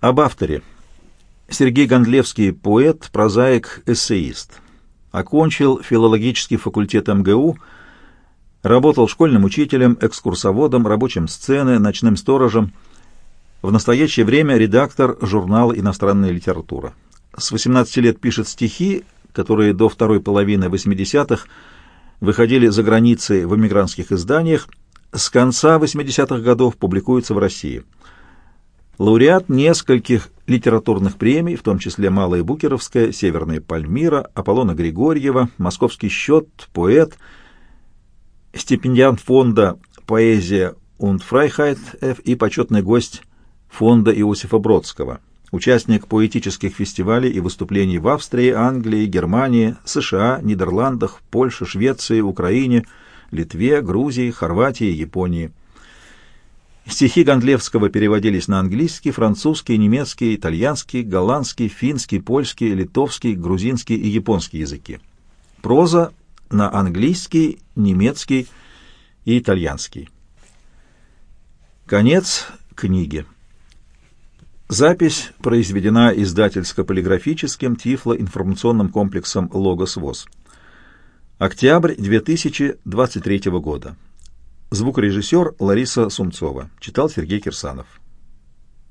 Об авторе. Сергей Гондлевский – поэт, прозаик, эссеист. Окончил филологический факультет МГУ, работал школьным учителем, экскурсоводом, рабочим сцены, ночным сторожем. В настоящее время редактор журнала «Иностранная литература». С 18 лет пишет стихи, которые до второй половины 80-х выходили за границей в эмигрантских изданиях, с конца 80-х годов публикуются в России. Лауреат нескольких литературных премий, в том числе Малая Букеровская, Северная Пальмира, Аполлона Григорьева, Московский счет, поэт, стипендиант фонда «Поэзия und Freiheit» и почетный гость фонда Иосифа Бродского участник поэтических фестивалей и выступлений в Австрии, Англии, Германии, США, Нидерландах, Польше, Швеции, Украине, Литве, Грузии, Хорватии, Японии. Стихи Гондлевского переводились на английский, французский, немецкий, итальянский, голландский, финский, польский, литовский, грузинский и японский языки. Проза на английский, немецкий и итальянский. Конец книги. Запись произведена издательско-полиграфическим тифлоинформационным комплексом «Логос ВОЗ». Октябрь 2023 года. Звукорежиссер Лариса Сумцова. Читал Сергей Кирсанов.